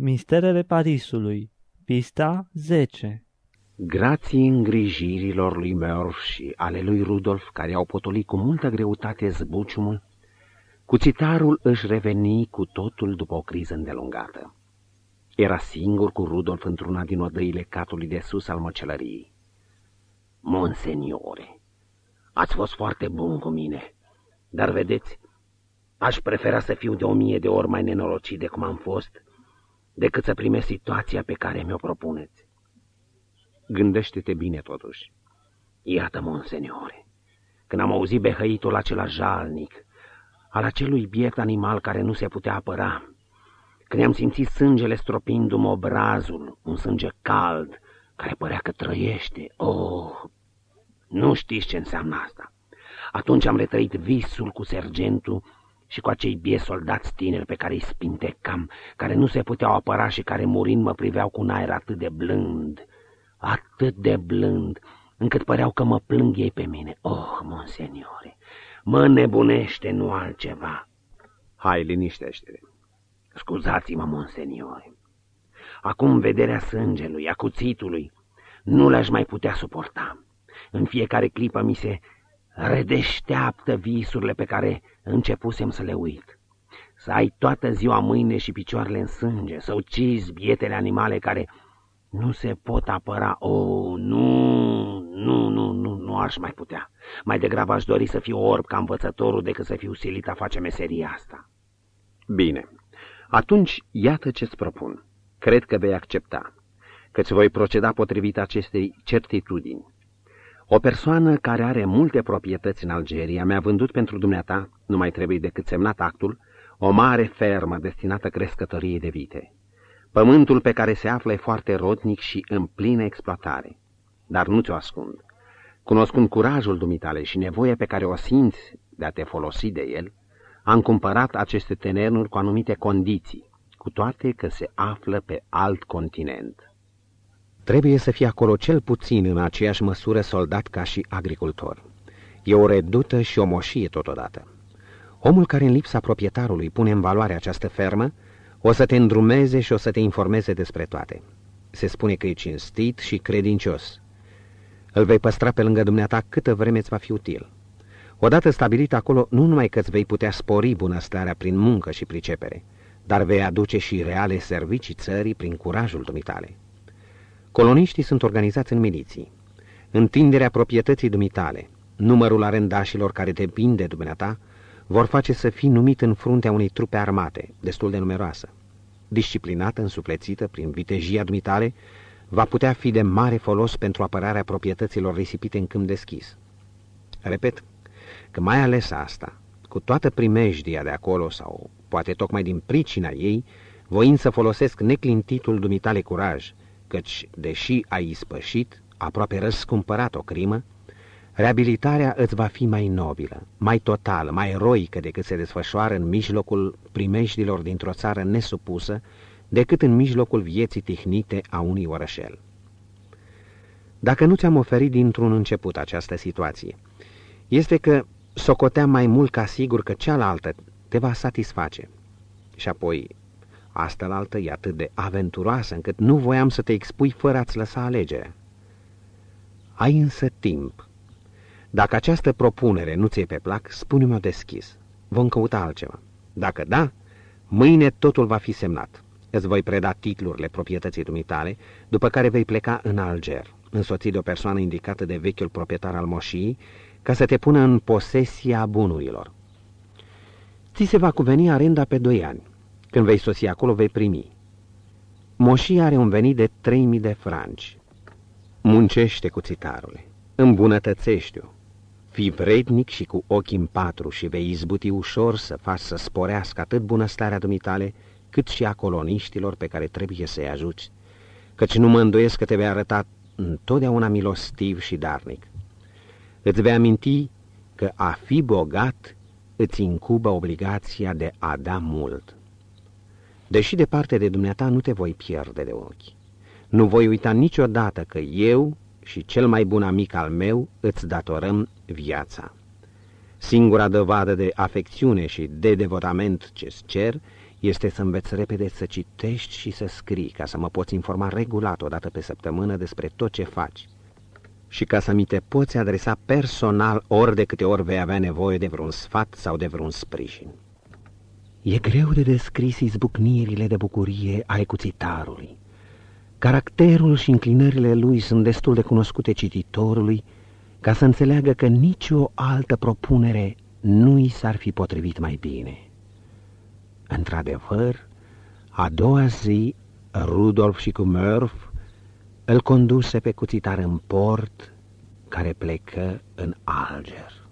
Misterele Parisului Pista 10 Grații îngrijirilor lui Murph și ale lui Rudolf, care au potolit cu multă greutate zbuciumul, cuțitarul își reveni cu totul după o criză îndelungată. Era singur cu Rudolf într-una din odăile catului de sus al măcelăriei. Monseniore, ați fost foarte bun cu mine, dar vedeți, aș prefera să fiu de o mie de ori mai nenorocit de cum am fost, decât să primesc situația pe care mi-o propuneți. Gândește-te bine, totuși. Iată, monseniore, când am auzit behăitul acela jalnic, al acelui biet animal care nu se putea apăra, când am simțit sângele stropindu-mă obrazul, un sânge cald, care părea că trăiește. Oh, nu știți ce înseamnă asta. Atunci am retrăit visul cu sergentul și cu acei bie soldați tineri pe care îi spintecam, care nu se puteau apăra și care murind mă priveau cu un aer atât de blând, atât de blând, încât păreau că mă plâng ei pe mine. Oh, monseniore, mă nebunește, nu altceva. Hai, liniștește-te. Scuzați-mă, monseniore. Acum vederea sângelui, a cuțitului, nu le-aș mai putea suporta. În fiecare clipă mi se redeșteaptă visurile pe care începusem să le uit. Să ai toată ziua mâine și picioarele în sânge, să ucizi bietele animale care nu se pot apăra. Oh, nu, nu, nu, nu, nu aș mai putea. Mai degrabă aș dori să fiu orb ca învățătorul decât să fiu silit a face meseria asta. Bine, atunci iată ce-ți propun. Cred că vei accepta, că-ți voi proceda potrivit acestei certitudini. O persoană care are multe proprietăți în Algeria mi-a vândut pentru dumneata, nu mai trebuie decât semnat actul, o mare fermă destinată crescătoriei de vite. Pământul pe care se află e foarte rodnic și în plină exploatare. Dar nu ți-o ascund. Cunoscând curajul dumitale și nevoia pe care o simți de a te folosi de el, am cumpărat aceste terenuri cu anumite condiții, cu toate că se află pe alt continent. Trebuie să fie acolo cel puțin în aceeași măsură soldat ca și agricultor. E o redută și o moșie totodată. Omul care în lipsa proprietarului pune în valoare această fermă, o să te îndrumeze și o să te informeze despre toate. Se spune că e cinstit și credincios. Îl vei păstra pe lângă dumneata câtă vreme îți va fi util. Odată stabilit acolo, nu numai că îți vei putea spori bunăstarea prin muncă și pricepere, dar vei aduce și reale servicii țării prin curajul dumitale. Coloniștii sunt organizați în miliții. Întinderea proprietății dumitale, numărul arendașilor care depind de dumneata, vor face să fii numit în fruntea unei trupe armate, destul de numeroasă. Disciplinată, însuplețită, prin vitejia dumitale, va putea fi de mare folos pentru apărarea proprietăților risipite în câmp deschis. Repet că mai ales asta, cu toată primejdia de acolo sau poate tocmai din pricina ei, voind să folosesc neclintitul dumitale curaj, căci, deși ai ispășit, aproape răscumpărat o crimă, reabilitarea îți va fi mai nobilă, mai totală, mai eroică decât se desfășoară în mijlocul primejdilor dintr-o țară nesupusă, decât în mijlocul vieții tihnite a unui orășel. Dacă nu ți-am oferit dintr-un început această situație, este că socoteam mai mult ca sigur că cealaltă te va satisface. Și apoi Astă-laltă e atât de aventuroasă încât nu voiam să te expui fără a-ți lăsa alegerea. Ai însă timp. Dacă această propunere nu ți-e pe plac, spune-mi-o deschis. Vom căuta altceva. Dacă da, mâine totul va fi semnat. Îți voi preda titlurile proprietății dumitale, după care vei pleca în Alger, însoțit de o persoană indicată de vechiul proprietar al moșiei, ca să te pună în posesia bunurilor. Ți se va cuveni arenda pe doi ani. Când vei sosi acolo, vei primi. Moșia are un venit de 3000 de franci. Muncește cu țitarule, îmbunătățește-o. Fii vrednic și cu ochii în patru și vei izbuti ușor să faci să sporească atât bunăstarea dumitale, cât și a coloniștilor pe care trebuie să-i ajuți, căci nu mă îndoiesc că te vei arăta întotdeauna milostiv și darnic. Îți vei aminti că a fi bogat îți incubă obligația de a da mult. Deși departe de dumneata nu te voi pierde de ochi. Nu voi uita niciodată că eu și cel mai bun amic al meu îți datorăm viața. Singura dovadă de afecțiune și de devotament ce-ți cer este să înveți repede să citești și să scrii, ca să mă poți informa regulat o dată pe săptămână despre tot ce faci. Și ca să mi te poți adresa personal ori de câte ori vei avea nevoie de vreun sfat sau de vreun sprijin. E greu de descris izbucnirile de bucurie ale cuțitarului. Caracterul și înclinările lui sunt destul de cunoscute cititorului ca să înțeleagă că nicio altă propunere nu i s-ar fi potrivit mai bine. Într-adevăr, a doua zi, Rudolf și cu Murph îl conduse pe cuțitar în port, care plecă în Alger.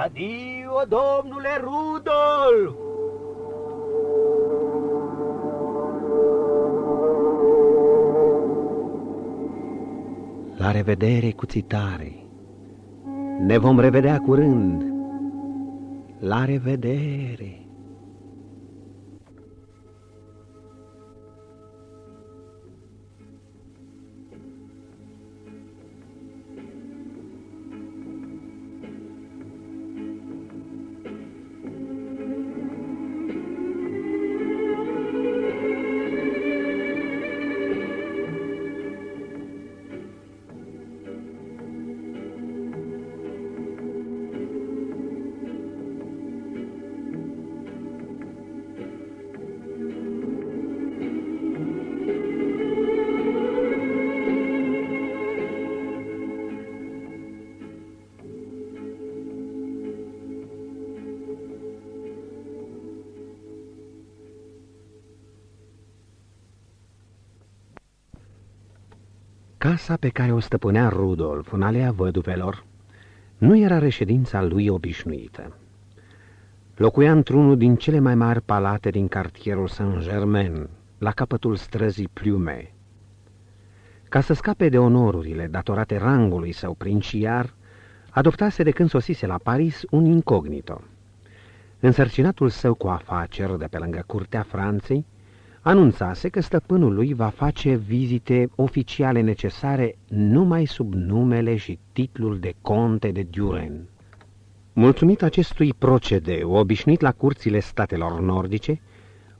Adio, domnule Rudolf! La revedere, cuțitare! Ne vom revedea curând! La revedere! Casa pe care o stăpânea Rudolf în alea văduvelor nu era reședința lui obișnuită. Locuia într-unul din cele mai mari palate din cartierul Saint-Germain, la capătul străzii Plume. Ca să scape de onorurile datorate rangului său princiar, adoptase de când sosise la Paris un incognito. Însărcinatul său cu afaceri de pe lângă curtea Franței, anunțase că stăpânul lui va face vizite oficiale necesare numai sub numele și titlul de conte de Duren. Mulțumit acestui procedeu, obișnuit la curțile statelor nordice,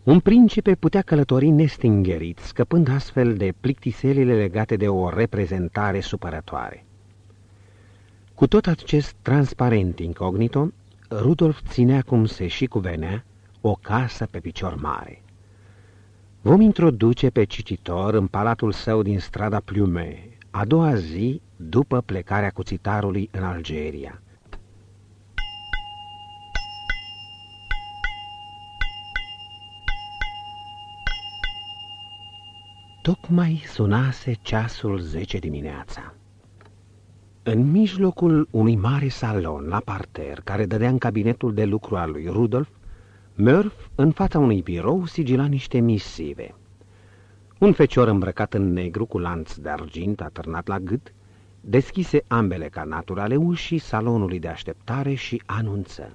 un principe putea călători nestingerit, scăpând astfel de plictiselile legate de o reprezentare supărătoare. Cu tot acest transparent incognito, Rudolf ținea cum se și cuvenea o casă pe picior mare. Vom introduce pe cititor în palatul său din strada Plume, a doua zi după plecarea cuțitarului în Algeria. Tocmai sunase ceasul zece dimineața. În mijlocul unui mare salon la parter, care dădea în cabinetul de lucru al lui Rudolf, Murph, în fața unui birou, sigila niște misive. Un fecior îmbrăcat în negru cu lanț de argint atârnat la gât, deschise ambele canaturi ale ușii salonului de așteptare și anunță.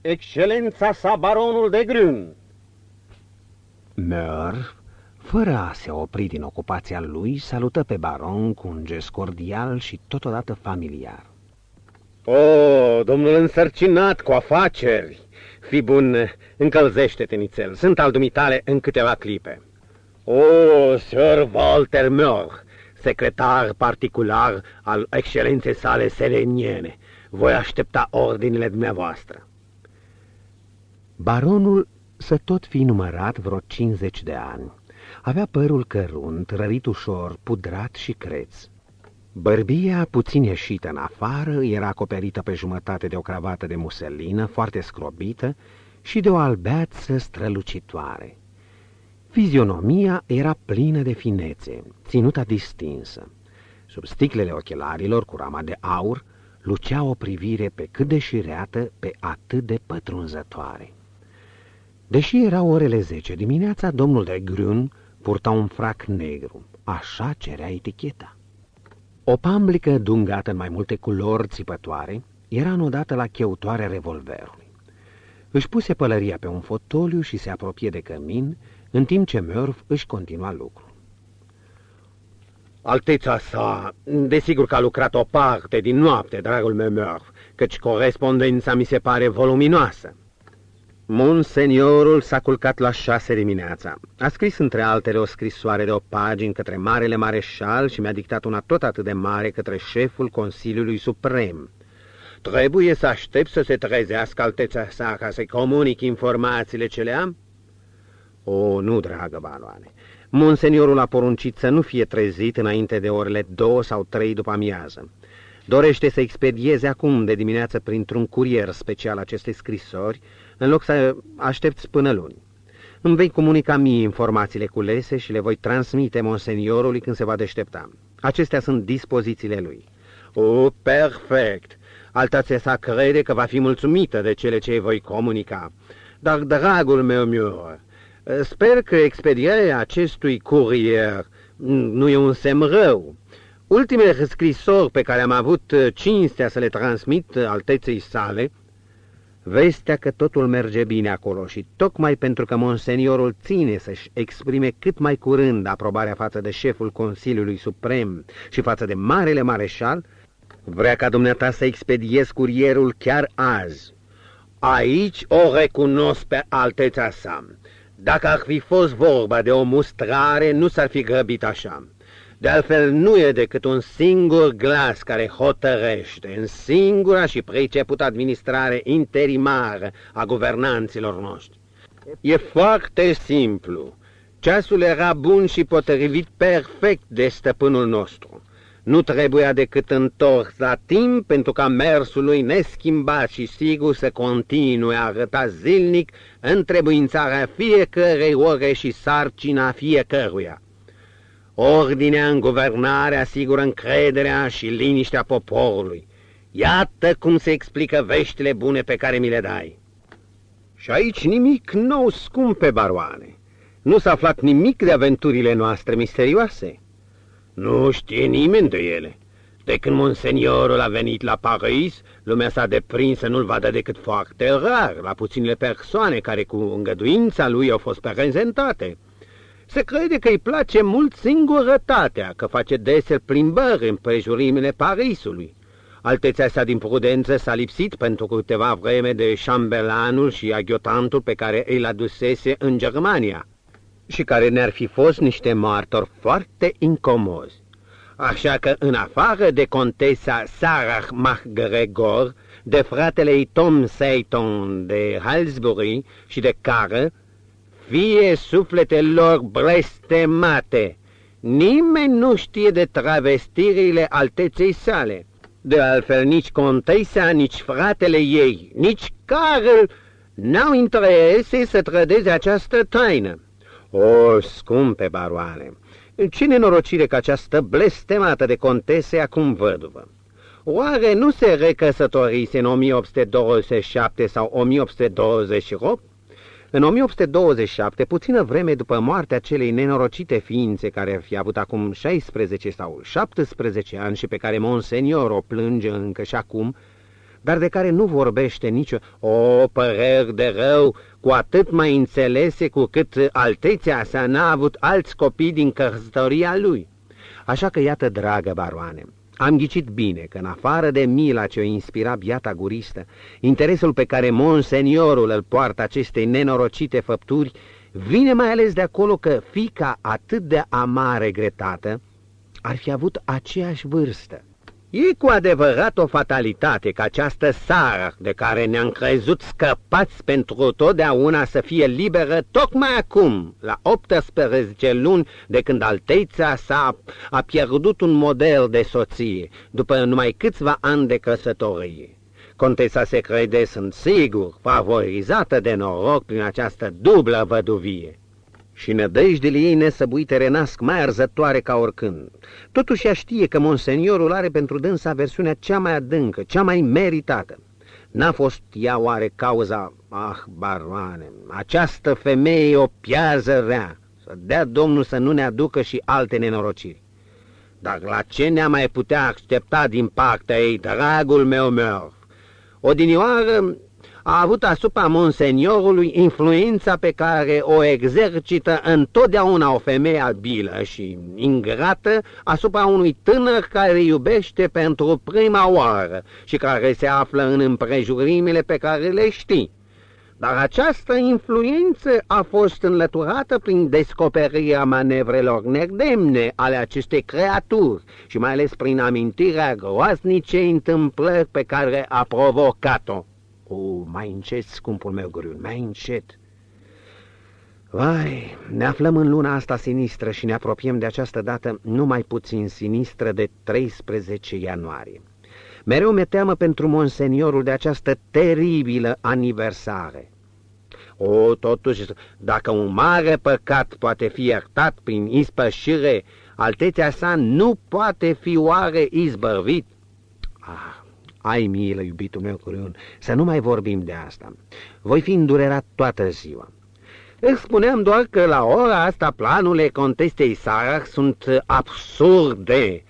Excelența sa, baronul de Grân! Murph, fără a se opri din ocupația lui, salută pe baron cu un gest cordial și totodată familiar. O, domnul însărcinat cu afaceri! Fi bun, încălzește-te, nițel. Sunt al dumitale în câteva clipe. O, Sir Walter Moore, secretar particular al excelenței sale seleniene. Voi aștepta ordinele dumneavoastră. Baronul să tot fi numărat vreo 50 de ani. Avea părul cărunt, rărit ușor, pudrat și creț. Bărbia, puțin ieșită în afară, era acoperită pe jumătate de o cravată de muselină, foarte scrobită, și de o albeață strălucitoare. Fizionomia era plină de finețe, ținuta distinsă. Sub sticlele ochelarilor cu rama de aur, lucea o privire pe cât de șireată, pe atât de pătrunzătoare. Deși era orele zece dimineața, domnul de Grun purta un frac negru. Așa cerea eticheta. O pamblică dungată în mai multe culori țipătoare era înodată la cheutoarea revolverului. Își puse pălăria pe un fotoliu și se apropie de cămin, în timp ce Murph își continua lucru. Alteța sa, desigur că a lucrat o parte din noapte, dragul meu Murph, căci corespondența mi se pare voluminoasă. Monseniorul s-a culcat la șase dimineața. A scris între altele o scrisoare de o pagină către Marele Mareșal și mi-a dictat una tot atât de mare către șeful Consiliului Suprem. Trebuie să aștept să se trezească alteța sa ca să-i comunic informațiile ce le am? O, nu, dragă baloane. Monseniorul a poruncit să nu fie trezit înainte de orele două sau trei după amiază. Dorește să expedieze acum de dimineață printr-un curier special aceste scrisori, în loc să aștepți până luni. Îmi vei comunica mie informațiile culese și le voi transmite monseniorului când se va deștepta. Acestea sunt dispozițiile lui. O, perfect! Altația sa crede că va fi mulțumită de cele ce îi voi comunica. Dar, dragul meu Miur, sper că expedierea acestui curier nu e un semn rău. Ultimele scrisori pe care am avut cinstea să le transmit alteței sale vestea că totul merge bine acolo și tocmai pentru că monseniorul ține să-și exprime cât mai curând aprobarea față de șeful Consiliului Suprem și față de Marele Mareșal, vrea ca dumneata să expediezi curierul chiar azi. Aici o recunosc pe alteța sa. Dacă ar fi fost vorba de o mustrare, nu s-ar fi grăbit așa. De altfel, nu e decât un singur glas care hotărăște în singura și pricepută administrare interimară a guvernanților noștri. E foarte simplu. Ceasul era bun și potrivit perfect de stăpânul nostru. Nu trebuia decât întors la timp pentru ca mersul lui neschimbat și sigur să continue a arăta zilnic întrebuințarea fiecărei ore și sarcina fiecăruia. Ordinea în guvernare asigură încrederea și liniștea poporului. Iată cum se explică veștile bune pe care mi le dai. Și aici nimic nou, scumpe baroane. Nu s-a aflat nimic de aventurile noastre misterioase. Nu știe nimeni de ele. De când monseniorul a venit la Paris, lumea s-a deprins să nu-l vadă decât foarte rar, la puținele persoane care cu îngăduința lui au fost prezentate. Se crede că îi place mult singurătatea, că face dese plimbări în prejurimile Parisului. Altețea sa din prudență s-a lipsit pentru câteva vreme de șambelanul și aghiotantul pe care îl adusese în Germania și care ne-ar fi fost niște martori foarte incomozi. Așa că, în afară de contesa Sarah MacGregor, de fratele ei Tom Seyton de Halsbury și de Cară, fie sufletelor blestemate. Nimeni nu știe de travestirile alteței sale. De altfel, nici contesa, nici fratele ei, nici Carl n-au interese să trădeze această taină. O, scumpe baroane, ce nenorocire că această blestemată de contese acum văduvă. Oare nu se recăsătorise în 1827 sau 1828? În 1827, puțină vreme după moartea celei nenorocite ființe care ar fi avut acum 16 sau 17 ani și pe care Monsenior o plânge încă și acum, dar de care nu vorbește nicio o păreri de rău, cu atât mai înțelese cu cât altețea sa n-a avut alți copii din căsătoria lui. Așa că iată, dragă baroane, am ghicit bine că în afară de mila ce o inspira biata guristă, interesul pe care monseniorul îl poartă acestei nenorocite făpturi vine mai ales de acolo că fica atât de amare gretată ar fi avut aceeași vârstă. E cu adevărat o fatalitate ca această Sara, de care ne-am crezut scăpați pentru totdeauna să fie liberă tocmai acum, la 18 luni de când alteța sa a pierdut un model de soție, după numai câțiva ani de căsătorie. Contesa se crede, sunt sigur, favorizată de noroc prin această dublă văduvie și nădejdele ei nesăbuite renasc mai arzătoare ca oricând. Totuși ea știe că monseniorul are pentru dânsa versiunea cea mai adâncă, cea mai meritată. N-a fost ea oare cauza, ah, baroane, această femeie o piază rea, să dea Domnul să nu ne aducă și alte nenorociri. Dar la ce ne-a mai putea aștepta din partea ei, dragul meu meu? Odinioară a avut asupra monseniorului influența pe care o exercită întotdeauna o femeie abilă și ingrată asupra unui tânăr care iubește pentru prima oară și care se află în împrejurimile pe care le știi. Dar această influență a fost înlăturată prin descoperirea manevrelor nedemne ale acestei creaturi și mai ales prin amintirea groaznicei întâmplări pe care a provocat-o. O, mai încet, scumpul meu Guriun, mai încet. Vai, ne aflăm în luna asta sinistră și ne apropiem de această dată numai puțin sinistră de 13 ianuarie. Mereu mi-e teamă pentru monseniorul de această teribilă aniversare. O, totuși, dacă un mare păcat poate fi iertat prin ispășire, altețea sa nu poate fi oare izbăvit? Ah, ai milă, iubitul meu Curiun, să nu mai vorbim de asta. Voi fi îndurerat toată ziua. Îți spuneam doar că la ora asta planurile contestei Sarah sunt absurde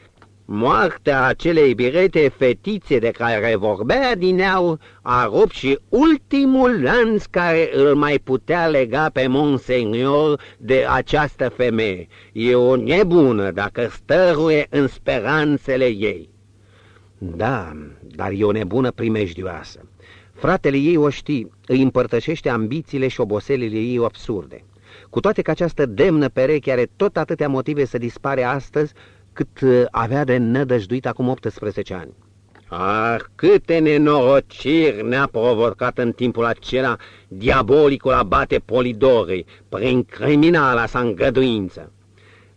Moartea acelei birete fetițe de care vorbea dineau a rupt și ultimul lanț care îl mai putea lega pe Monseigneur de această femeie. E o nebună dacă stăruie în speranțele ei. Da, dar e o nebună primejdioasă. Fratele ei o știi, îi împărtășește ambițiile și oboselile ei absurde. Cu toate că această demnă pereche are tot atâtea motive să dispare astăzi, cât uh, avea de nădăjduit acum 18 ani. Ah, câte nenorociri ne-a provocat în timpul acela diabolicul abate Polidorei, prin criminala sa îngăduință.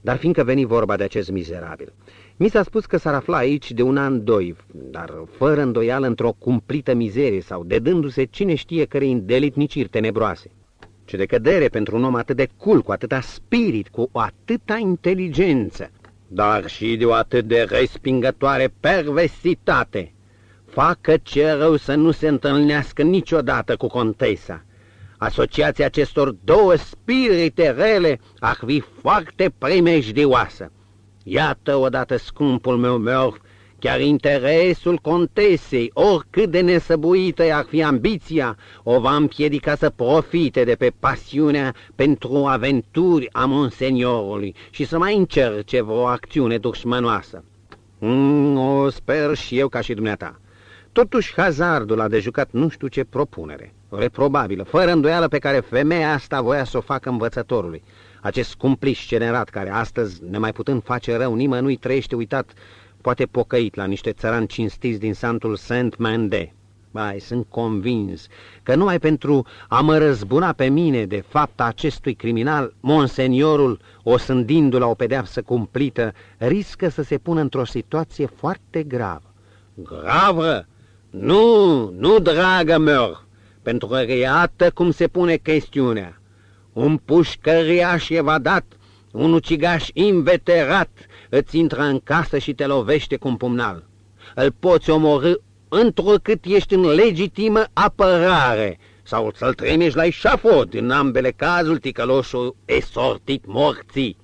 Dar fiindcă veni vorba de acest mizerabil, mi s-a spus că s-ar afla aici de un an, doi, dar fără îndoială într-o cumplită mizerie sau dedându-se cine știe cărei îndelitniciri tenebroase. Ce de cădere pentru un om atât de cul, cu atâta spirit, cu o atâta inteligență, dar și de o atât de respingătoare perversitate. Facă ce rău să nu se întâlnească niciodată cu contesa. Asociația acestor două spirite rele ar fi foarte primejdioasă. Iată odată, scumpul meu meu, Chiar interesul contesei, oricât de nesăbuită ar fi ambiția, o va împiedica să profite de pe pasiunea pentru aventuri a monseniorului și să mai încerce vreo acțiune dușmănoasă. Mm, o sper și eu ca și dumneata. Totuși, hazardul a de jucat nu știu ce propunere, reprobabilă, fără îndoială pe care femeia asta voia să o facă învățătorului. Acest cumpliș generat care astăzi, nemai putând face rău nimănui, trăiește uitat poate pocăit la niște țărani cinstiți din santul Saint-Mande. Bai, sunt convins că numai pentru a mă răzbuna pe mine de fapta acestui criminal, monseniorul, osândindu-l la o pedeapsă cumplită, riscă să se pună într-o situație foarte gravă. Gravă? Nu, nu, dragă mea, pentru că iată cum se pune chestiunea. Un pușcăriaș evadat, un ucigaș inveterat, îți intră în casă și te lovește cu un pumnal. Îl poți omorâ întrucât ești în legitimă apărare sau să-l trimiși la eșafod, în ambele cazuri ticăloșul e sortit morții.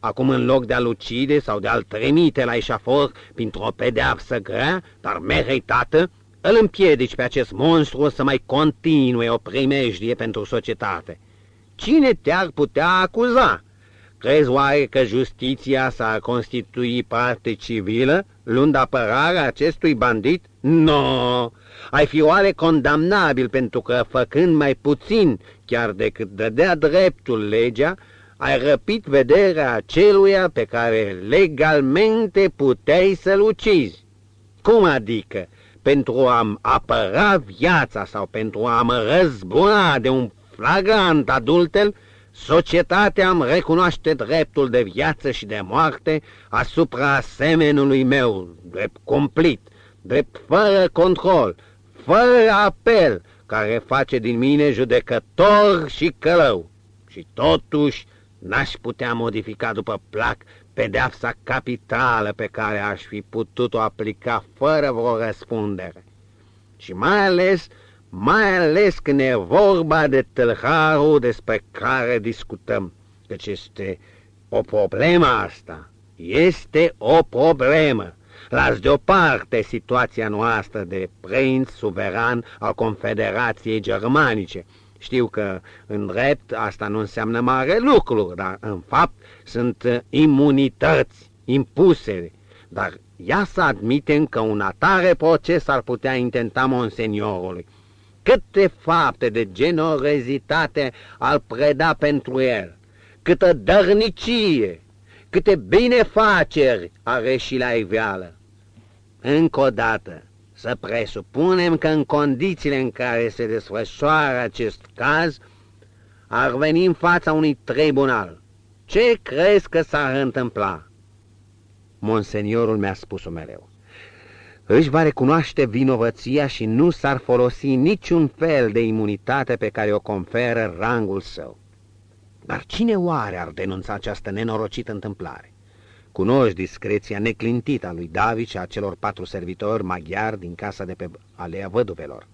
Acum, în loc de a-l ucide sau de a-l trimite la eșafor printr-o pedeapsă grea, dar meritată, îl împiedici pe acest monstru să mai continue o primejdie pentru societate. Cine te-ar putea acuza? Crezi oare că justiția s-ar constitui parte civilă, luând apărarea acestui bandit? No! Ai fi oare condamnabil pentru că, făcând mai puțin chiar decât dădea dreptul legea, ai răpit vederea aceluia pe care legalmente puteai să-l ucizi. Cum adică? Pentru a-mi apăra viața sau pentru a mă răzbuna de un flagrant adultel, Societatea îmi recunoaște dreptul de viață și de moarte asupra asemenului meu, drept complet, drept fără control, fără apel, care face din mine judecător și călău. Și totuși n-aș putea modifica după plac pedeapsa capitală pe care aș fi putut-o aplica fără vreo răspundere. Și mai ales mai ales când e vorba de tâlharul despre care discutăm, căci este o problemă asta, este o problemă. Las deoparte situația noastră de prinț suveran al Confederației Germanice. Știu că în drept asta nu înseamnă mare lucru, dar în fapt sunt imunități impuse. Dar ia să admitem că un atare proces ar putea intenta monseniorului. Câte fapte de generozitate al preda pentru el, câtă dărnicie, câte binefaceri are și la iveală. Încă o dată, să presupunem că în condițiile în care se desfășoară acest caz, ar veni în fața unui tribunal. Ce crezi că s-ar întâmpla? Monseniorul mi-a spus-o mereu. Își va recunoaște vinovăția și nu s-ar folosi niciun fel de imunitate pe care o conferă rangul său. Dar cine oare ar denunța această nenorocită întâmplare? Cunoști discreția neclintită a lui David și a celor patru servitori maghiari din casa de pe Alea Văduvelor.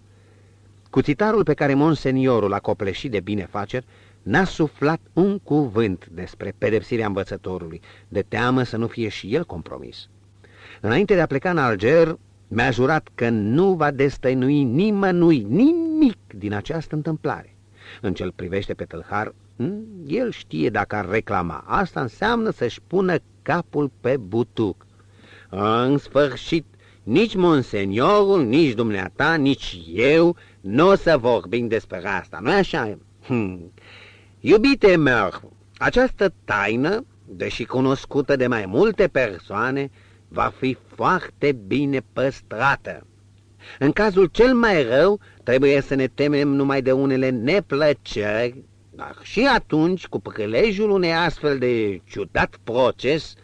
Cuțitarul pe care monseniorul a copleșit de binefaceri n-a suflat un cuvânt despre pedepsirea învățătorului, de teamă să nu fie și el compromis. Înainte de a pleca în Alger, mi-a jurat că nu va destăinui nimănui nimic din această întâmplare. În cel privește pe tâlhar, hm, el știe dacă ar reclama. Asta înseamnă să-și pună capul pe butuc. În sfârșit, nici monseniorul, nici dumneata, nici eu nu o să vorbim despre asta, nu-i așa? Hm. Iubite meu, această taină, deși cunoscută de mai multe persoane, va fi foarte bine păstrată. În cazul cel mai rău, trebuie să ne temem numai de unele neplăceri, dar și atunci, cu prilejul unei astfel de ciudat proces,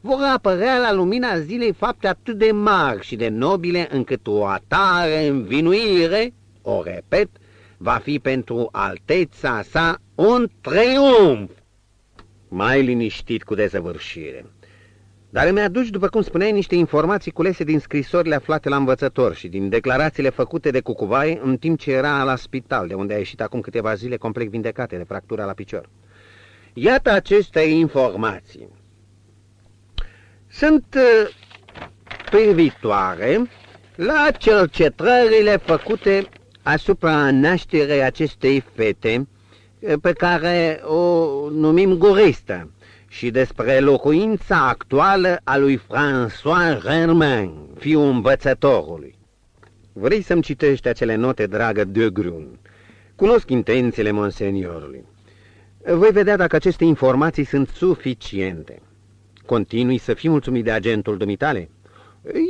vor apărea la lumina zilei fapte atât de mari și de nobile încât o atare învinuire, o repet, va fi pentru alteța sa un triumf. Mai liniștit cu dezăvârșire. Dar îmi aduci, după cum spuneai, niște informații culese din scrisorile aflate la învățător și din declarațiile făcute de Cucuvai în timp ce era la spital, de unde a ieșit acum câteva zile complet vindecate de fractura la picior. Iată aceste informații. Sunt uh, privitoare la cercetările făcute asupra nașterii acestei fete uh, pe care o numim Guristă și despre locuința actuală a lui François Germain, fiul învățătorului. Vrei să-mi citești acele note, dragă de Grun? Cunosc intențiile monseniorului. Voi vedea dacă aceste informații sunt suficiente. Continui să fii mulțumit de agentul dumitale?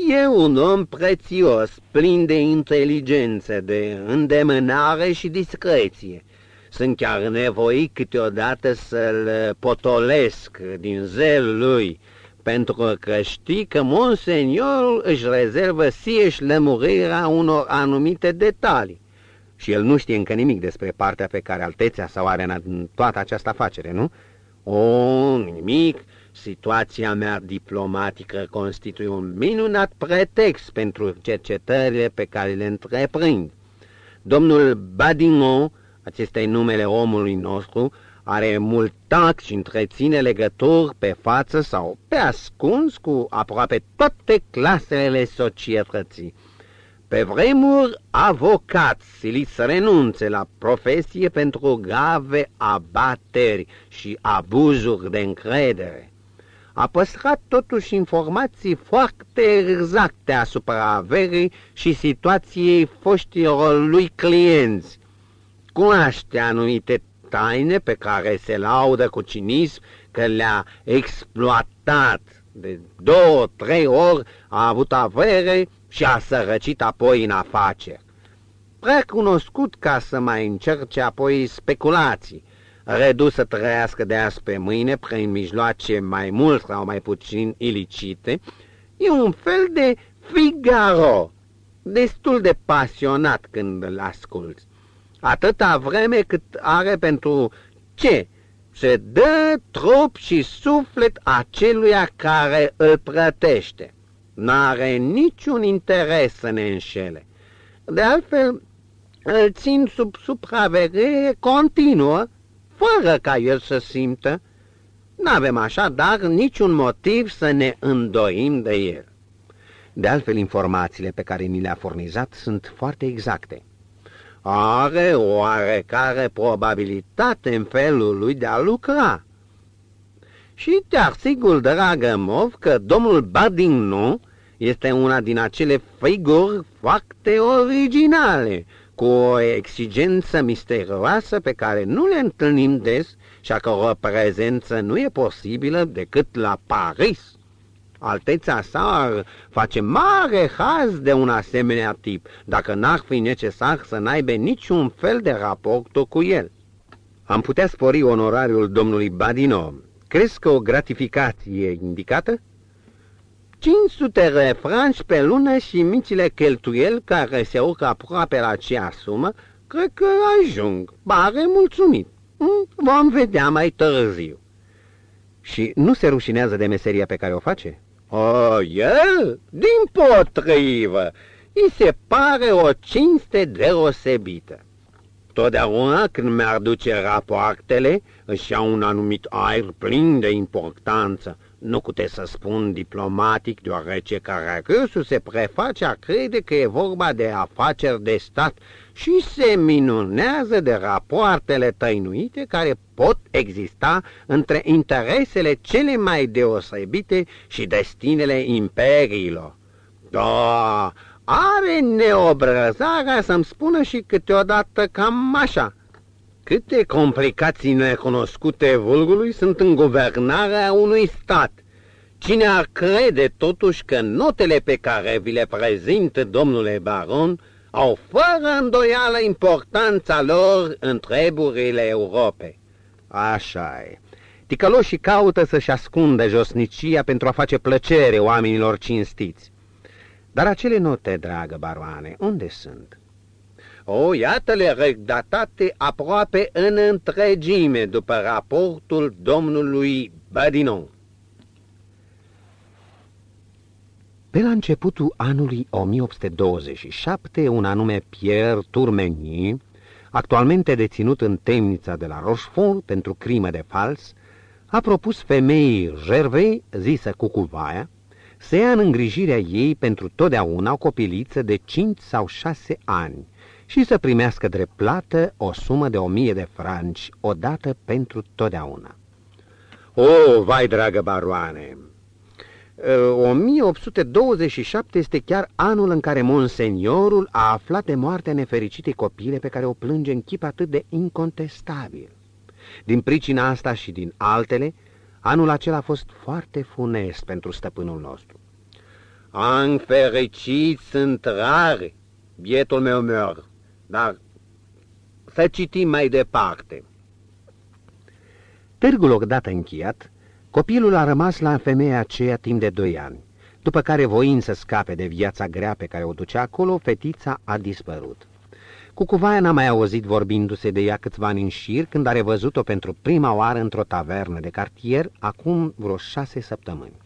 E un om prețios, plin de inteligență, de îndemânare și discreție. Sunt chiar nevoi câteodată să-l potolesc din zel lui, pentru că știi că monseniorul își rezervă sieși lămurirea unor anumite detalii. Și el nu știe încă nimic despre partea pe care altețea sau are în toată această afacere, nu? O, nimic, situația mea diplomatică constituie un minunat pretext pentru cercetările pe care le întreprind. Domnul Badinot acesta e numele omului nostru, are mult tact și întreține legături pe față sau pe ascuns cu aproape toate clasele societății. Pe vremuri, avocat siliți să renunțe la profesie pentru grave abateri și abuzuri de încredere. A păstrat totuși informații foarte exacte asupra averii și situației foștilor lui clienți, cunoaște anumite taine pe care se laudă cu cinism că le-a exploatat de două, trei ori, a avut avere și a sărăcit apoi în afaceri. Prea cunoscut ca să mai încerce apoi speculații, redus să trăiască de azi pe mâine prin mijloace mai mult sau mai puțin ilicite, e un fel de Figaro, destul de pasionat când îl asculți atâta vreme cât are pentru ce? Se dă trup și suflet aceluia care îl plătește. N-are niciun interes să ne înșele. De altfel, îl țin sub supraveghere continuă, fără ca el să simtă. N-avem așadar niciun motiv să ne îndoim de el. De altfel, informațiile pe care ni le-a furnizat sunt foarte exacte. Are oarecare probabilitate în felul lui de a lucra. Și te asigur, dragă Mov, că domnul Badingno este una din acele figuri foarte originale, cu o exigență misterioasă pe care nu le întâlnim des și a căror prezență nu e posibilă decât la Paris. Alteța sa ar face mare haz de un asemenea tip, dacă n-ar fi necesar să n-aibă niciun fel de raport cu el. Am putea spori onorariul domnului Badino. Crezi că o gratificație e indicată? 500 de franci pe lună și micile cheltuieli care se urcă aproape la acea sumă, cred că ajung. Pare mulțumit. Hm, vom vedea mai târziu. Și nu se rușinează de meseria pe care o face? O, el? Din potrivă, îi se pare o cinste deosebită. Totdeauna când mi-ar duce rapoartele, își iau un anumit aer plin de importanță, nu cute să spun diplomatic, deoarece Caracrăsul se preface a crede că e vorba de afaceri de stat și se minunează de rapoartele tăinuite care pot exista între interesele cele mai deosebite și destinele imperiilor. Da, are neobrăzarea să-mi spună și câteodată cam așa. Câte complicații necunoscute vulgului sunt în guvernarea unui stat. Cine ar crede totuși că notele pe care vi le prezint, domnule baron, au fără îndoială importanța lor în treburile Europei. Așa e. Ticăloșii caută să-și ascundă josnicia pentru a face plăcere oamenilor cinstiți. Dar acele note, dragă baroane, unde sunt? O, iată-le redatate aproape în întregime după raportul domnului Badinon. Pe la începutul anului 1827, un anume Pierre Tourmeny, actualmente deținut în temnița de la Rochefort pentru crimă de fals, a propus femeii Gervais, zisă Cucuvaia, să ia în îngrijirea ei pentru totdeauna o copiliță de cinci sau șase ani și să primească drept plată o sumă de o mie de franci, odată pentru totdeauna. O, vai, dragă baroane, 1827 este chiar anul în care monseniorul a aflat de moartea nefericitei copile pe care o plânge în chip atât de incontestabil. Din pricina asta și din altele, anul acela a fost foarte funest pentru stăpânul nostru. An fericiți sunt rare, bietul meu mor, dar să citim mai departe. Târgul odată încheiat, Copilul a rămas la femeia aceea timp de doi ani, după care, voind să scape de viața grea pe care o ducea acolo, fetița a dispărut. Cucuvaia n-a mai auzit vorbindu-se de ea câțiva ani în șir, când a revăzut-o pentru prima oară într-o tavernă de cartier, acum vreo șase săptămâni.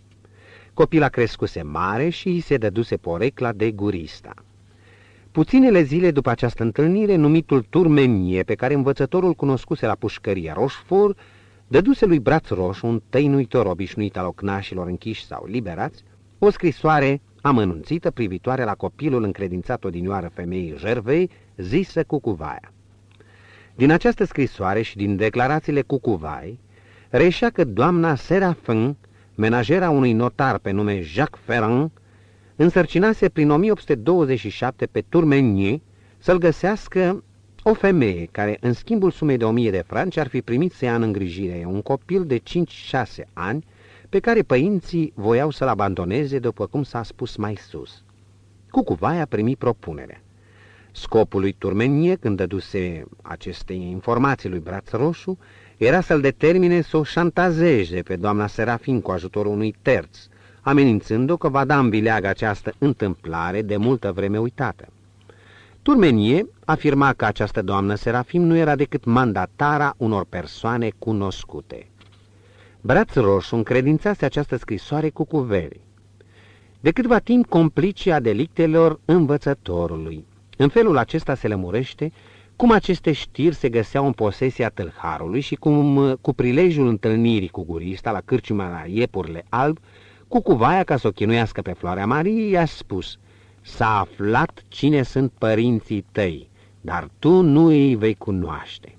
Copila crescuse mare și îi se dăduse porecla de gurista. Puținele zile după această întâlnire, numitul Turmenie, pe care învățătorul cunoscuse la pușcăria Rochefort, dăduse lui Braț Roșu, un tăinuitor obișnuit al ocnașilor închiși sau liberați, o scrisoare amănunțită privitoare la copilul încredințat odinioară femeii Gervei, zisă Cucuvaia. Din această scrisoare și din declarațiile Cucuvai, reșea că doamna Serafin, menajera unui notar pe nume Jacques Ferrand, însărcinase prin 1827 pe Tourmenier să-l găsească o femeie care, în schimbul sumei de o mie de franci, ar fi primit să ia în îngrijire un copil de 5-6 ani, pe care părinții voiau să-l abandoneze, după cum s-a spus mai sus. Cucuvai a primit propunerea. Scopul lui Turmenie, când dăduse aceste informații lui Braț Roșu, era să-l determine să o șantazeze pe doamna Serafin cu ajutorul unui terț, amenințând-o că va da în vileagă această întâmplare de multă vreme uitată. Turmenie afirma că această doamnă Serafim nu era decât mandatara unor persoane cunoscute. Braț Roșu încredințase această scrisoare cu cuveri. De câtva timp complicii a delictelor învățătorului. În felul acesta se lămurește cum aceste știri se găseau în posesia tâlharului și cum, cu prilejul întâlnirii cu gurista la cârciuma la Iepurile Alb, cu cuvaia ca să o chinuiască pe Floarea Marie, i-a spus, S-a aflat cine sunt părinții tăi, dar tu nu îi vei cunoaște.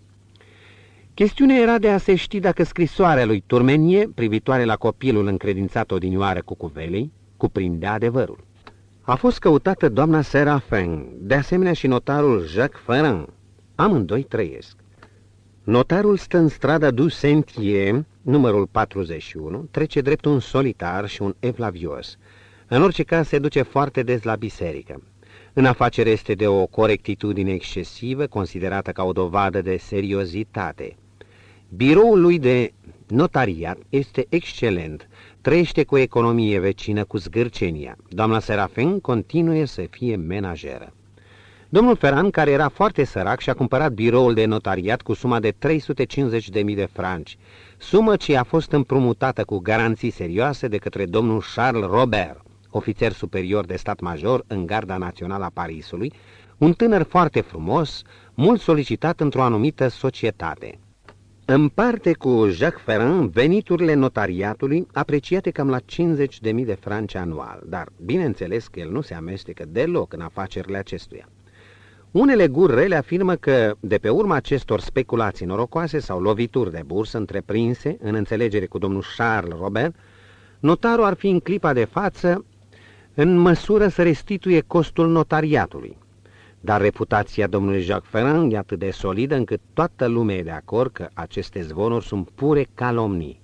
Chestiunea era de a se ști dacă scrisoarea lui Turmenie, privitoare la copilul încredințat odinioară cu cuvelei, cuprindea adevărul. A fost căutată doamna Serafin, de asemenea și notarul Jacques Ferrand. Amândoi trăiesc. Notarul stă în strada du Sentier, numărul 41, trece drept un solitar și un evlavios. În orice caz se duce foarte des la biserică. În afacere este de o corectitudine excesivă, considerată ca o dovadă de seriozitate. Biroul lui de notariat este excelent, trăiește cu economie vecină cu zgârcenia. Doamna Serafin continuă să fie menajeră. Domnul Ferran, care era foarte sărac, și-a cumpărat biroul de notariat cu suma de 350.000 de franci, sumă ce a fost împrumutată cu garanții serioase de către domnul Charles Robert, ofițer superior de stat major în Garda Națională a Parisului, un tânăr foarte frumos, mult solicitat într-o anumită societate. În parte cu Jacques Ferrand veniturile notariatului apreciate cam la 50.000 de franci anual, dar bineînțeles că el nu se amestecă deloc în afacerile acestuia. Unele guri rele afirmă că, de pe urma acestor speculații norocoase sau lovituri de bursă întreprinse, în înțelegere cu domnul Charles Robert, notarul ar fi în clipa de față în măsură să restituie costul notariatului. Dar reputația domnului Jacques Ferrand e atât de solidă încât toată lumea e de acord că aceste zvonuri sunt pure calomnii.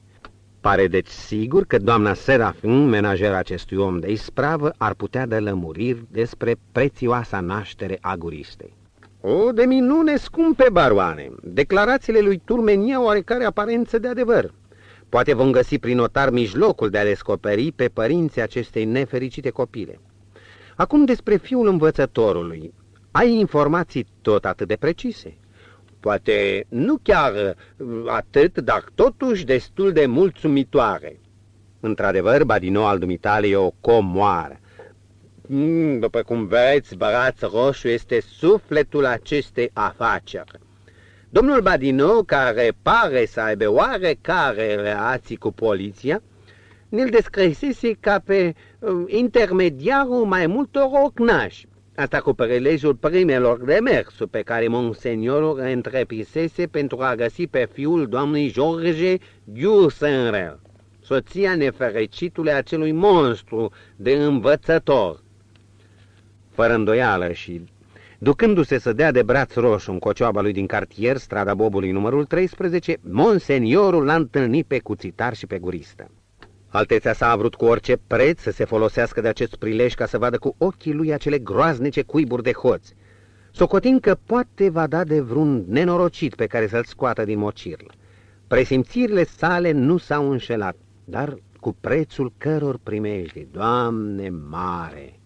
Pare deci sigur că doamna Serafin, menajera acestui om de ispravă, ar putea da lămuriri despre prețioasa naștere a guristei. O, de minune, scumpe baroane! Declarațiile lui Turmenia au oarecare aparență de adevăr. Poate vom găsi prin notar mijlocul de a descoperi pe părinții acestei nefericite copile. Acum despre fiul învățătorului. Ai informații tot atât de precise? Poate nu chiar atât, dar totuși destul de mulțumitoare. Într-adevăr, Badino al dumitale e o comoară. Mm, după cum veți, Băraț Roșu este sufletul acestei afaceri. Domnul Badino, care pare să aibă oarecare relații cu poliția, ne-l descrisese ca pe uh, intermediarul mai multor ocnași. Asta cu prelejul primelor demersuri pe care monseniorul întreprisese pentru a găsi pe fiul doamnei George Dusenrel, soția nefericitului acelui monstru de învățător. Fără îndoială și ducându-se să dea de braț roșu în cocioaba lui din cartier, strada Bobului numărul 13, monseniorul l-a întâlnit pe cuțitar și pe guristă. Altețea sa a vrut cu orice preț să se folosească de acest prilej ca să vadă cu ochii lui acele groaznice cuiburi de hoți. Socotind că poate va da de vreun nenorocit pe care să-l scoată din mocirlă. Presimțirile sale nu s-au înșelat, dar cu prețul căror primejdii, Doamne mare,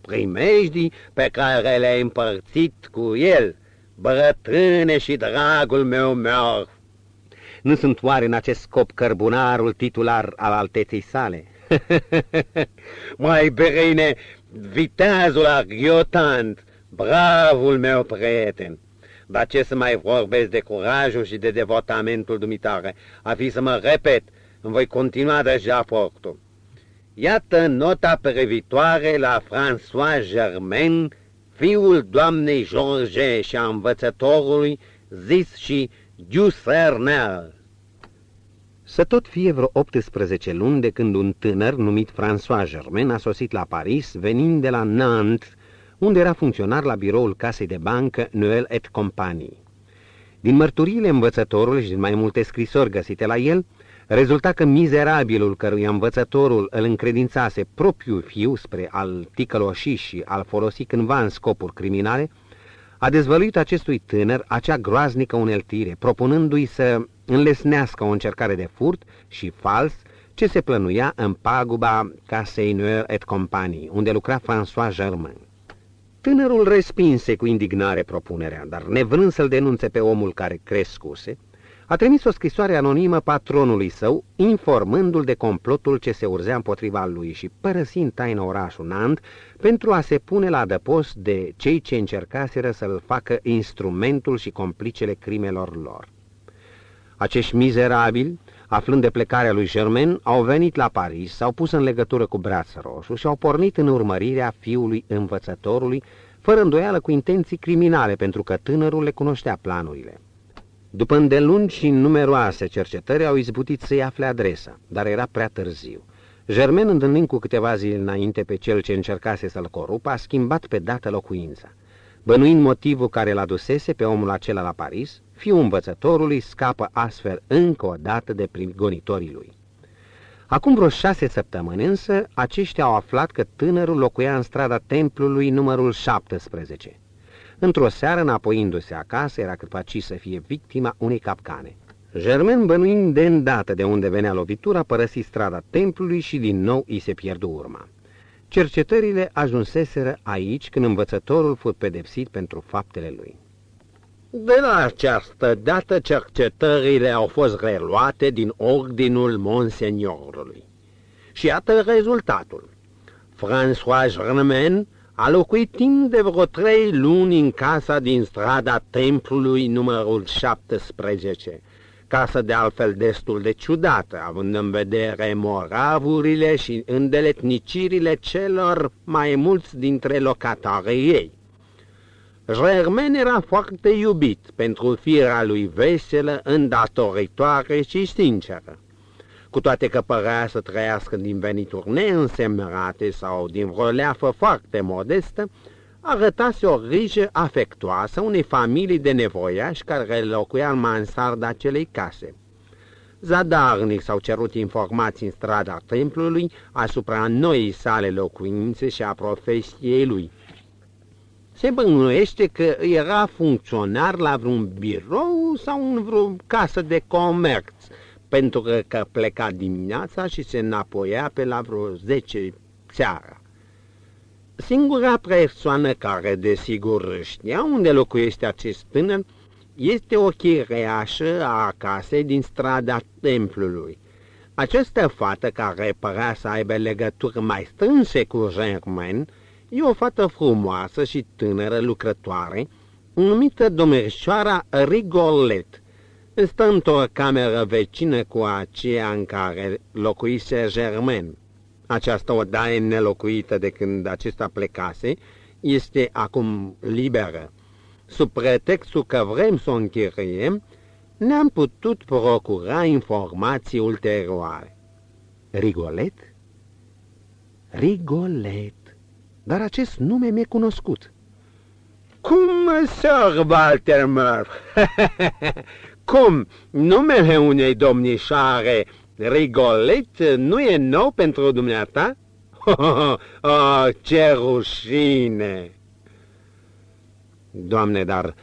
primejdii pe care le-ai împărțit cu el, bătrâne și dragul meu meu, nu sunt oare în acest scop cărbunarul titular al alteței sale? Mai bine, viteazul arghiotant, bravul meu prieten! Dar ce să mai vorbesc de curajul și de devotamentul dumitare? A fi să mă repet, îmi voi continua deja portul. Iată nota privitoare la François Germain, fiul doamnei George și a învățătorului, zis și Ducernel. Să tot fie vreo 18 luni de când un tânăr numit François Germain a sosit la Paris, venind de la Nantes, unde era funcționar la biroul casei de bancă Noël et Compagnie. Din mărturiile învățătorului și din mai multe scrisori găsite la el, rezulta că mizerabilul căruia învățătorul îl încredințase propriul fiu spre al ticăloși și al folosi cândva în scopuri criminale, a dezvăluit acestui tânăr acea groaznică uneltire, propunându-i să înlesnească o încercare de furt și fals ce se plănuia în paguba casei Noël et Compagnie, unde lucra François Germain. Tânărul respinse cu indignare propunerea, dar nevrând să-l denunțe pe omul care crescuse, a trimis o scrisoare anonimă patronului său, informându-l de complotul ce se urzea împotriva lui și părăsind taină orașul Nant pentru a se pune la adăpost de cei ce încercaseră să-l facă instrumentul și complicele crimelor lor. Acești mizerabili Aflând de plecarea lui Germain, au venit la Paris, s-au pus în legătură cu Braț Roșu și au pornit în urmărirea fiului învățătorului, fără îndoială cu intenții criminale, pentru că tânărul le cunoștea planurile. După îndelungi și numeroase cercetări, au izbutit să-i afle adresa, dar era prea târziu. Germain, întâlnind cu câteva zile înainte pe cel ce încercase să-l corupă, a schimbat pe dată locuința. Bănuind motivul care l-a dusese pe omul acela la Paris, fiul învățătorului scapă astfel încă o dată de prigonitorii lui. Acum vreo șase săptămâni însă, aceștia au aflat că tânărul locuia în strada templului numărul 17. Într-o seară, înapoiindu-se acasă, era cât faci să fie victima unei capcane. Germain, bănuind de îndată de unde venea lovitura, părăsi strada templului și din nou îi se pierdu urma. Cercetările ajunseseră aici când învățătorul fu pedepsit pentru faptele lui. De la această dată cercetările au fost reluate din ordinul monseniorului. Și iată rezultatul. François Germain a locuit timp de vreo trei luni în casa din strada templului numărul 17, casă de altfel destul de ciudată, având în vedere moravurile și îndeletnicirile celor mai mulți dintre locatarii ei. Germain era foarte iubit pentru firea lui veselă, îndatoritoare și sinceră. Cu toate că părea să trăiască din venituri neînsemnate sau din vreo leafă foarte modestă, arătase o grijă afectuoasă unei familii de nevoiași care locuia în mansarda acelei case. Zadarnic s-au cerut informații în strada templului asupra noii sale locuințe și a profesiei lui. Se bănuiește că era funcționar la vreun birou sau în vreo casă de comerț, pentru că, că pleca dimineața și se înapoia pe la vreo 10 seara. Singura persoană care, desigur, știa unde locuiește acest tânăr este o chireașă a casei din strada templului. Această fată, care părea să aibă legături mai strânse cu Germain, e o fată frumoasă și tânără lucrătoare, numită domnișoara Rigolet. Stă într-o cameră vecină cu aceea în care locuise Germain. Această odaie nelocuită de când acesta plecase este acum liberă. Sub pretextul că vrem să o închiriem, ne-am putut procura informații ulterioare. Rigolet? Rigolet. Dar acest nume mi-e cunoscut. Cum, Sir Walter Murphy? Cum, numele unei domnișoare Rigolet nu e nou pentru dumneata? Oh, ce rușine! Doamne, dar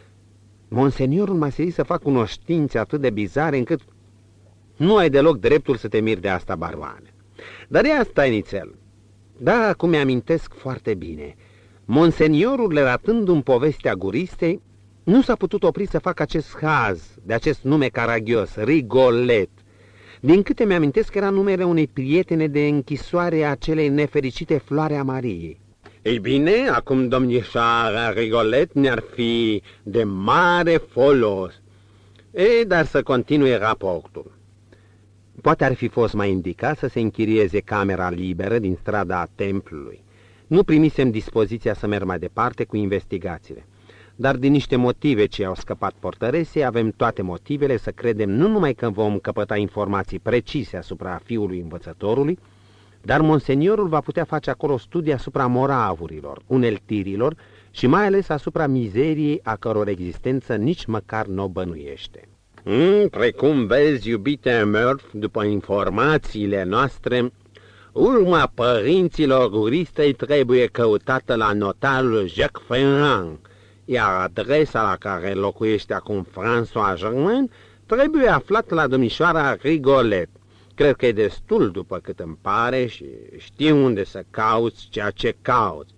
monseniorul m-a să fac cunoștințe atât de bizare încât nu ai deloc dreptul să te miri de asta, barbane. Dar ia stai nițel. Da, acum mi-amintesc foarte bine. Monseniorul, relatând în povestea guristei, nu s-a putut opri să facă acest haz de acest nume caragios, Rigolet, din câte mi-amintesc era numele unei prietene de închisoare a celei nefericite Floarea Mariei. Ei bine, acum domnișoara Rigolet ne-ar fi de mare folos. Ei, dar să continue raportul. Poate ar fi fost mai indicat să se închirieze camera liberă din strada templului. Nu primisem dispoziția să merg mai departe cu investigațiile dar din niște motive ce au scăpat portăresei, avem toate motivele să credem nu numai că vom căpăta informații precise asupra fiului învățătorului, dar monseniorul va putea face acolo studii asupra moravurilor, uneltirilor și mai ales asupra mizeriei a căror existență nici măcar nu o bănuiește. Mm, precum vezi, iubite Murph, după informațiile noastre, urma părinților uristei trebuie căutată la notarul Jacques Ferrand, iar adresa la care locuiește acum François Germain trebuie aflat la domnișoara Rigolet. Cred că e destul după cât îmi pare și știu unde să cauți ceea ce cauți.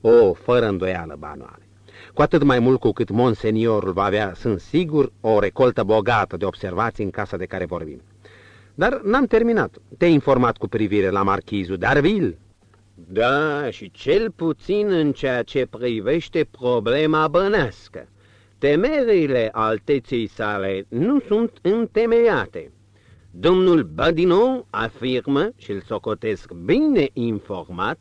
O, fără îndoială, banoare. Cu atât mai mult cu cât monseniorul va avea, sunt sigur, o recoltă bogată de observații în casa de care vorbim. Dar n-am terminat. Te-ai informat cu privire la marchizul Darville? Da, și cel puțin în ceea ce privește problema bănească. Temerile alteții sale nu sunt întemeiate. Domnul Badino afirmă, și îl socotesc bine informat,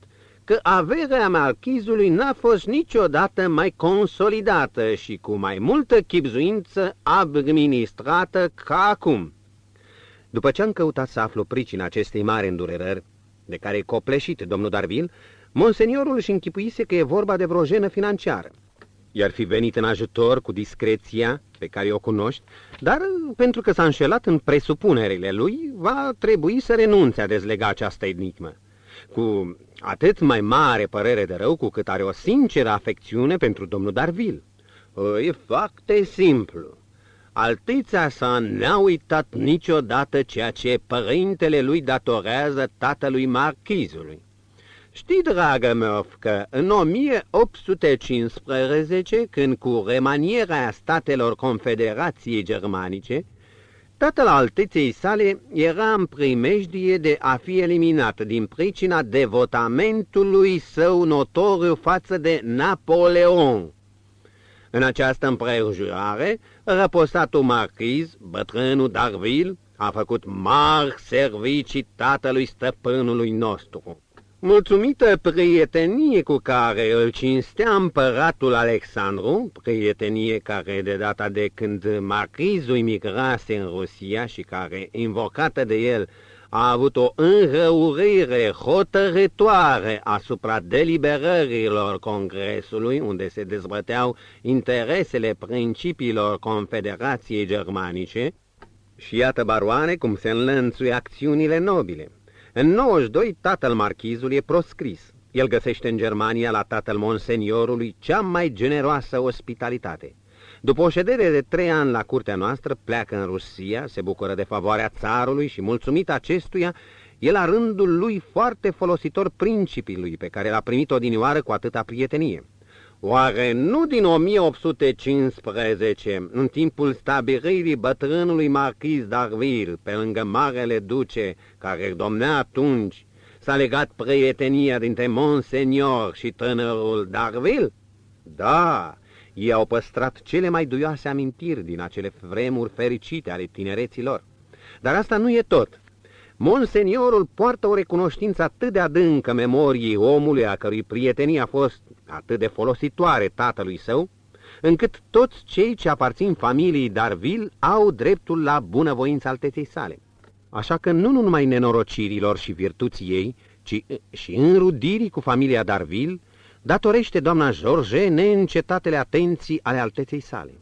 că averea marchizului n-a fost niciodată mai consolidată și cu mai multă chipzuință administrată ca acum. După ce am căutat să aflu pricina acestei mari îndurerări, de care e copleșit domnul Darville, monseniorul își închipuise că e vorba de vreo jenă financiară. I-ar fi venit în ajutor cu discreția pe care o cunoști, dar pentru că s-a înșelat în presupunerile lui, va trebui să renunțe a dezlega această enigmă. Cu atât mai mare părere de rău cu cât are o sinceră afecțiune pentru domnul Darville. E foarte simplu. Altița sa n-a uitat niciodată ceea ce părintele lui datorează tatălui marchizului. Știi, dragă Murph, că în 1815, când cu remanierea statelor Confederației Germanice, tatăl alteței sale era în primejdie de a fi eliminat din pricina devotamentului său notoriu față de Napoleon. În această împrejurare, răposatul marchiz, bătrânul Darville, a făcut mari servicii tatălui stăpânului nostru. Mulțumită prietenie cu care îl cinstea împăratul Alexandru, prietenie care de data de când marchizul imigrase în Rusia și care, invocată de el, a avut o înrăurire hotărătoare asupra deliberărilor Congresului, unde se dezbăteau interesele principiilor Confederației Germanice, și iată baroane cum se înlănțuie acțiunile nobile. În 92, tatăl marchizului e proscris. El găsește în Germania la tatăl monseniorului cea mai generoasă ospitalitate. După o ședere de trei ani la curtea noastră, pleacă în Rusia, se bucură de favoarea țarului și, mulțumit acestuia, el la rândul lui foarte folositor principiului pe care l-a primit odinioară cu atâta prietenie. Oare nu din 1815, în timpul stabilirii bătrânului marchiz d'Arville, pe lângă Marele Duce, care domnea atunci, s-a legat prietenia dintre Monsenior și tânărul d'Arville? Da, ei au păstrat cele mai duioase amintiri din acele vremuri fericite ale tinereților. Dar asta nu e tot. Monseniorul poartă o recunoștință atât de adâncă memoriei omului a cărui prietenie a fost atât de folositoare tatălui său, încât toți cei ce aparțin familiei Darville au dreptul la bunăvoință alteței sale. Așa că nu numai nenorocirilor și virtuții ei, ci și înrudirii cu familia Darville, datorește doamna George neîncetatele atenții ale alteței sale.